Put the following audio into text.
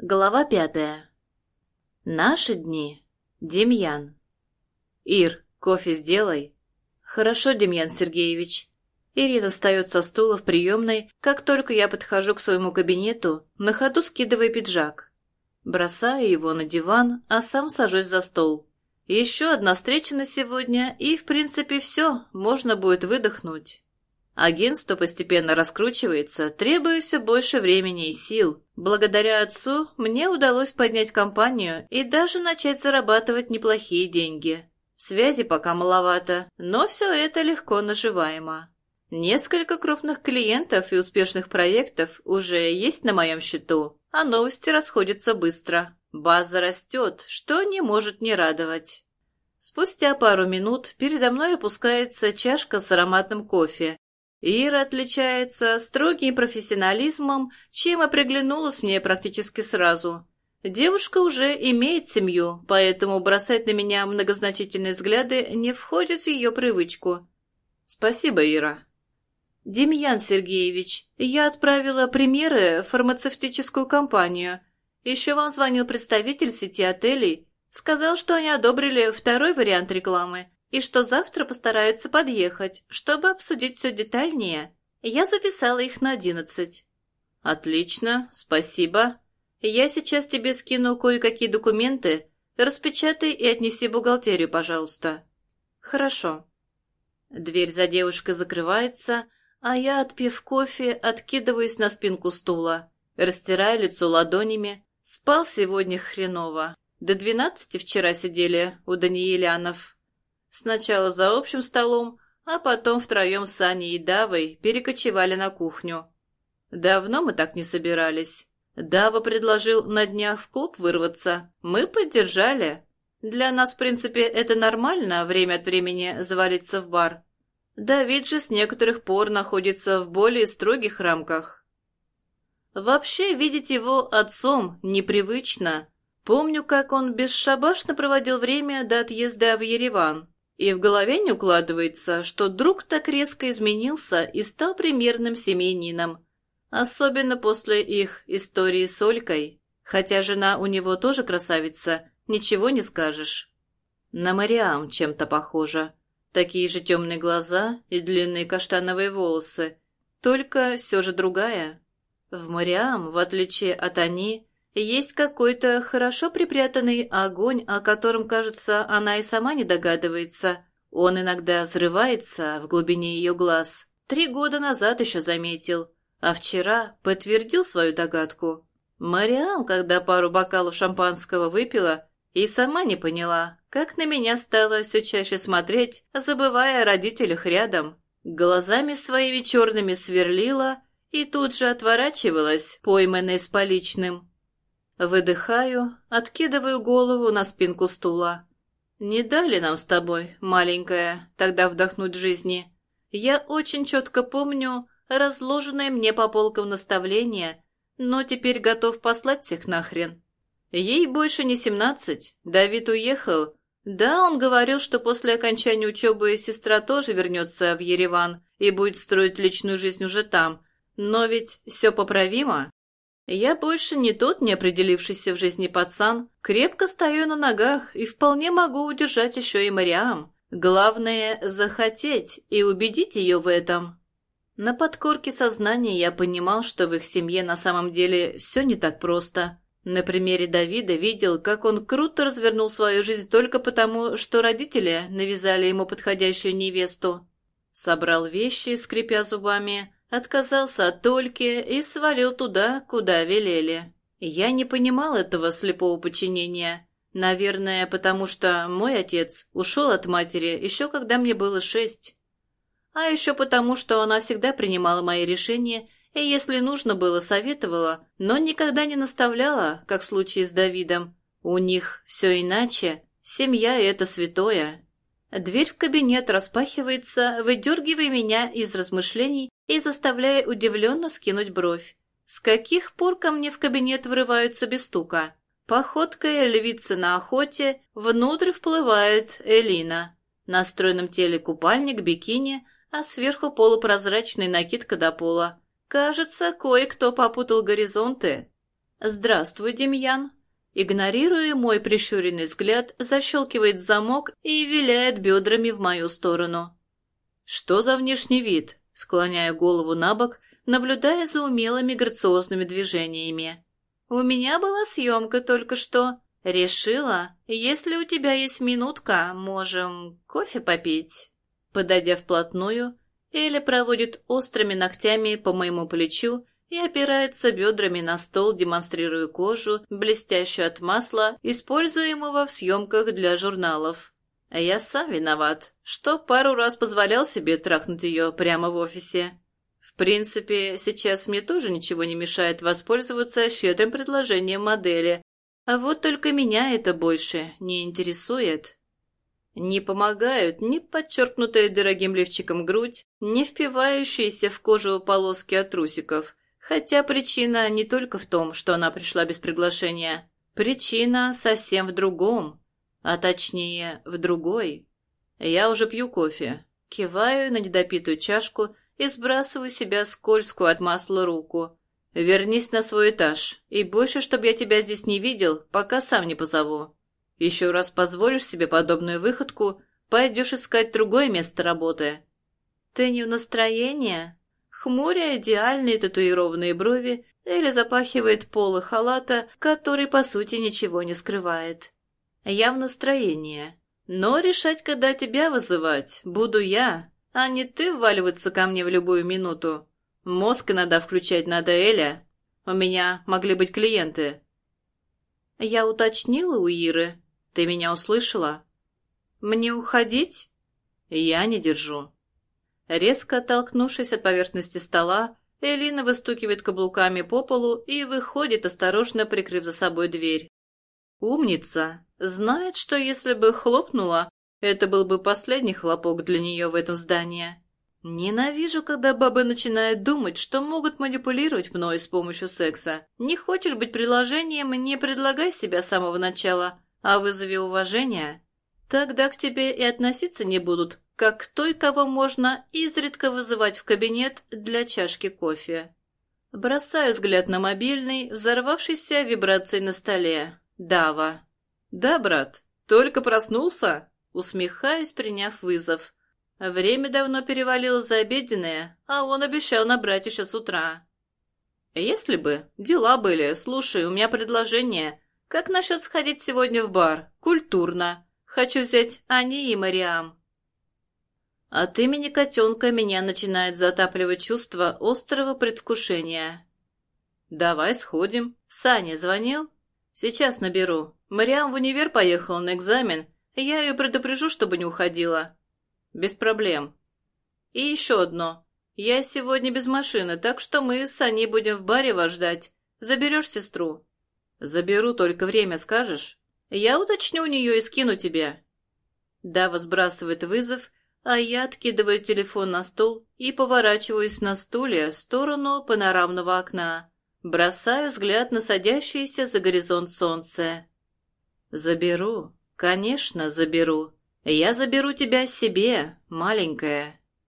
Глава пятая. Наши дни. Демьян. Ир, кофе сделай. Хорошо, Демьян Сергеевич. Ирина встает со стула в приемной, как только я подхожу к своему кабинету, на ходу скидывая пиджак. Бросаю его на диван, а сам сажусь за стол. Еще одна встреча на сегодня, и, в принципе, все, можно будет выдохнуть. Агентство постепенно раскручивается, требуя все больше времени и сил. Благодаря отцу мне удалось поднять компанию и даже начать зарабатывать неплохие деньги. Связи пока маловато, но все это легко наживаемо. Несколько крупных клиентов и успешных проектов уже есть на моем счету, а новости расходятся быстро. База растет, что не может не радовать. Спустя пару минут передо мной опускается чашка с ароматным кофе, Ира отличается строгим профессионализмом, чем и приглянулась мне практически сразу. Девушка уже имеет семью, поэтому бросать на меня многозначительные взгляды не входит в ее привычку. Спасибо, Ира. Демьян Сергеевич, я отправила примеры в фармацевтическую компанию. Еще вам звонил представитель сети отелей. Сказал, что они одобрили второй вариант рекламы и что завтра постараются подъехать, чтобы обсудить все детальнее. Я записала их на одиннадцать. Отлично, спасибо. Я сейчас тебе скину кое-какие документы. Распечатай и отнеси бухгалтерию, пожалуйста. Хорошо. Дверь за девушкой закрывается, а я, отпив кофе, откидываюсь на спинку стула, растирая лицо ладонями. Спал сегодня хреново. До двенадцати вчера сидели у Даниилянов. Сначала за общим столом, а потом втроем с Аней и Давой перекочевали на кухню. Давно мы так не собирались. Дава предложил на днях в клуб вырваться. Мы поддержали. Для нас, в принципе, это нормально время от времени завалиться в бар. Давид же с некоторых пор находится в более строгих рамках. Вообще, видеть его отцом непривычно. Помню, как он бесшабашно проводил время до отъезда в Ереван. И в голове не укладывается, что друг так резко изменился и стал примерным семейнином. Особенно после их истории с Олькой. Хотя жена у него тоже красавица, ничего не скажешь. На Мариам чем-то похожа. Такие же темные глаза и длинные каштановые волосы. Только все же другая. В Мариам, в отличие от Ани, есть какой-то хорошо припрятанный огонь, о котором, кажется, она и сама не догадывается. Он иногда взрывается в глубине ее глаз. Три года назад еще заметил, а вчера подтвердил свою догадку. Мариам, когда пару бокалов шампанского выпила, и сама не поняла, как на меня стала все чаще смотреть, забывая о родителях рядом. Глазами своими черными сверлила и тут же отворачивалась, пойманной с поличным. Выдыхаю, откидываю голову на спинку стула. «Не дали нам с тобой, маленькая, тогда вдохнуть жизни. Я очень четко помню разложенное мне по полкам наставление, но теперь готов послать всех нахрен. Ей больше не семнадцать, Давид уехал. Да, он говорил, что после окончания учебы сестра тоже вернется в Ереван и будет строить личную жизнь уже там. Но ведь все поправимо. Я больше не тот неопределившийся в жизни пацан, крепко стою на ногах и вполне могу удержать еще и Мариам. Главное — захотеть и убедить ее в этом. На подкорке сознания я понимал, что в их семье на самом деле все не так просто. На примере Давида видел, как он круто развернул свою жизнь только потому, что родители навязали ему подходящую невесту. Собрал вещи, скрипя зубами, отказался от Тольки и свалил туда, куда велели. Я не понимал этого слепого подчинения. Наверное, потому что мой отец ушел от матери еще когда мне было шесть. А еще потому, что она всегда принимала мои решения и, если нужно было, советовала, но никогда не наставляла, как в случае с Давидом. У них все иначе. Семья — это святое. Дверь в кабинет распахивается, выдергивая меня из размышлений и заставляя удивленно скинуть бровь. С каких пор ко мне в кабинет врываются без стука? Походкой львица на охоте, внутрь вплывает Элина. На стройном теле купальник, бикини, а сверху полупрозрачный накидка до пола. Кажется, кое-кто попутал горизонты. «Здравствуй, Демьян!» Игнорируя мой прищуренный взгляд, защелкивает замок и виляет бедрами в мою сторону. «Что за внешний вид?» Склоняя голову на бок, наблюдая за умелыми грациозными движениями. «У меня была съемка только что. Решила, если у тебя есть минутка, можем кофе попить». Подойдя вплотную, Эля проводит острыми ногтями по моему плечу и опирается бедрами на стол, демонстрируя кожу, блестящую от масла, используемого в съемках для журналов. А я сам виноват, что пару раз позволял себе трахнуть ее прямо в офисе. В принципе, сейчас мне тоже ничего не мешает воспользоваться щедрым предложением модели, а вот только меня это больше не интересует. Не помогают ни подчеркнутая дорогим лифчиком грудь, ни впивающиеся в кожу полоски от трусиков, Хотя причина не только в том, что она пришла без приглашения. Причина совсем в другом, а точнее в другой. Я уже пью кофе, киваю на недопитую чашку и сбрасываю себя скользкую от масла руку. Вернись на свой этаж, и больше, чтобы я тебя здесь не видел, пока сам не позову. Еще раз позволишь себе подобную выходку, пойдешь искать другое место работы. Ты не в настроении? Хмуря идеальные татуированные брови, Эля запахивает полы халата, который, по сути, ничего не скрывает. Я в настроении. Но решать, когда тебя вызывать, буду я, а не ты вваливаться ко мне в любую минуту. Мозг иногда включать надо, Эля. У меня могли быть клиенты. Я уточнила у Иры. Ты меня услышала? Мне уходить? Я не держу. Резко оттолкнувшись от поверхности стола, Элина выстукивает каблуками по полу и выходит, осторожно прикрыв за собой дверь. Умница! Знает, что если бы хлопнула, это был бы последний хлопок для нее в этом здании. Ненавижу, когда бабы начинают думать, что могут манипулировать мной с помощью секса. Не хочешь быть приложением, не предлагай себя с самого начала, а вызови уважение. Тогда к тебе и относиться не будут, как к той, кого можно изредка вызывать в кабинет для чашки кофе. Бросаю взгляд на мобильный, взорвавшийся вибрацией на столе. Дава. «Да, брат, только проснулся?» Усмехаюсь, приняв вызов. Время давно перевалило за обеденное, а он обещал набрать еще с утра. «Если бы. Дела были. Слушай, у меня предложение. Как насчет сходить сегодня в бар? Культурно. Хочу взять Ани и Мариам». От имени котенка меня начинает затапливать чувство острого предвкушения. «Давай сходим. Саня звонил?» «Сейчас наберу. Мариам в универ поехала на экзамен. Я ее предупрежу, чтобы не уходила». «Без проблем». «И еще одно. Я сегодня без машины, так что мы с Саней будем в баре вас ждать. Заберешь сестру?» «Заберу, только время скажешь?» «Я уточню у нее и скину тебе». Дава сбрасывает вызов а я откидываю телефон на стол и поворачиваюсь на стуле в сторону панорамного окна. Бросаю взгляд на садящееся за горизонт солнце. «Заберу, конечно, заберу. Я заберу тебя себе, маленькая».